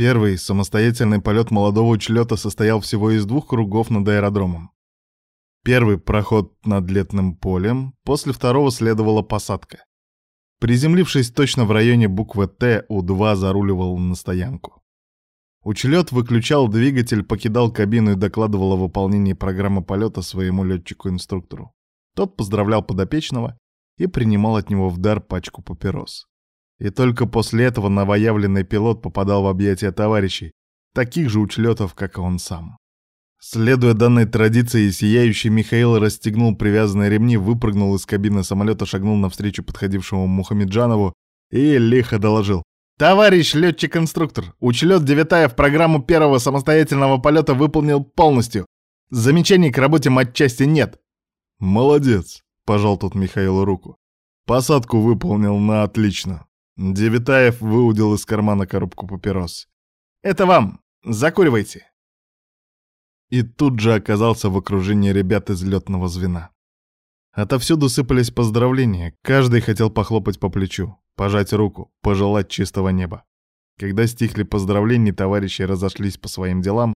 Первый самостоятельный полет молодого учлета состоял всего из двух кругов над аэродромом. Первый проход над летным полем, после второго следовала посадка. Приземлившись точно в районе буквы «Т», У-2 заруливал на стоянку. Учлет выключал двигатель, покидал кабину и докладывал о выполнении программы полета своему летчику-инструктору. Тот поздравлял подопечного и принимал от него в дар пачку папирос. И только после этого новоявленный пилот попадал в объятия товарищей, таких же учлетов, как и он сам. Следуя данной традиции, сияющий Михаил расстегнул привязанные ремни, выпрыгнул из кабины самолета, шагнул навстречу подходившему Мухамеджанову и лихо доложил. «Товарищ летчик-инструктор, учлет Девятаев программу первого самостоятельного полета выполнил полностью. Замечаний к работе матчасти нет». «Молодец», — пожал тут Михаилу руку. «Посадку выполнил на отлично». Девятаев выудил из кармана коробку папирос. «Это вам. Закуривайте» и тут же оказался в окружении ребят из летного звена. Отовсюду сыпались поздравления, каждый хотел похлопать по плечу, пожать руку, пожелать чистого неба. Когда стихли поздравления, товарищи разошлись по своим делам,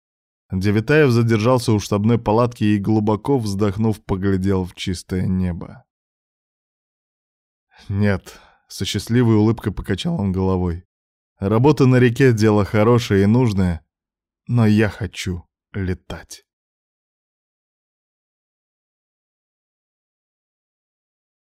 Девятаев задержался у штабной палатки и, глубоко вздохнув, поглядел в чистое небо. «Нет», — со счастливой улыбкой покачал он головой. «Работа на реке — дело хорошее и нужное, но я хочу летать.